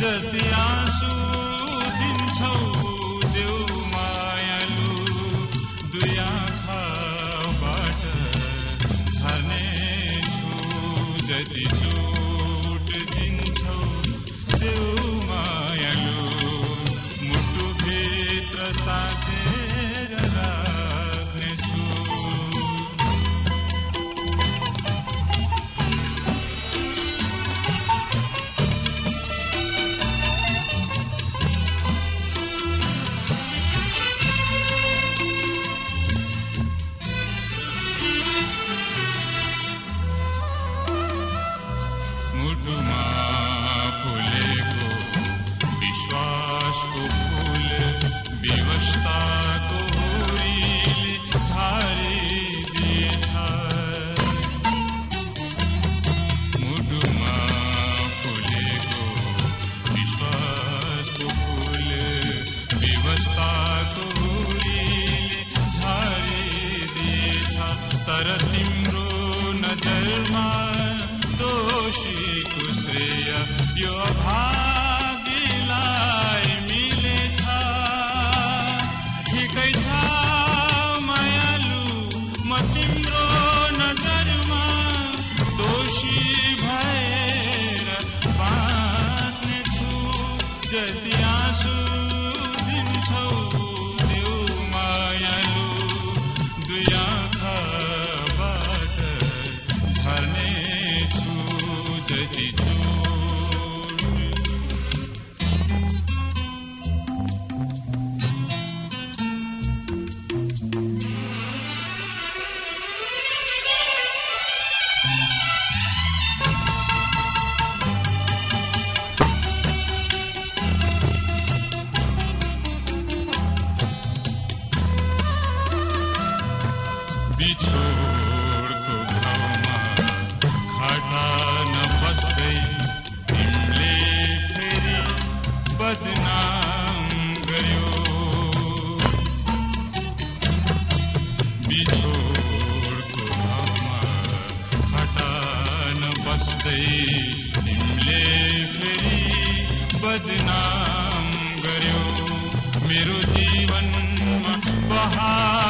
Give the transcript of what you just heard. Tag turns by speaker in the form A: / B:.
A: जति आँसु दिन्छौ देऊ मायालु। दुई आँखाबाट झर्ने छु जति चोट दिन्छौ देऊ मायालु। मुटुभित्र साँचेर तर तिम्रो नजरमा श्रेय यो भागीलाई मिलेछ। ठिकै छ मायालु म तिम्रो नजरमा दोषी भएर बाँच्ने छु जति आँसु दिन्छौ। बिछोड़ को फेरी बदनाम गयो बिछोड़ को भमा घाटा न फेरी बदनाम गयो मेरो जीवन बहा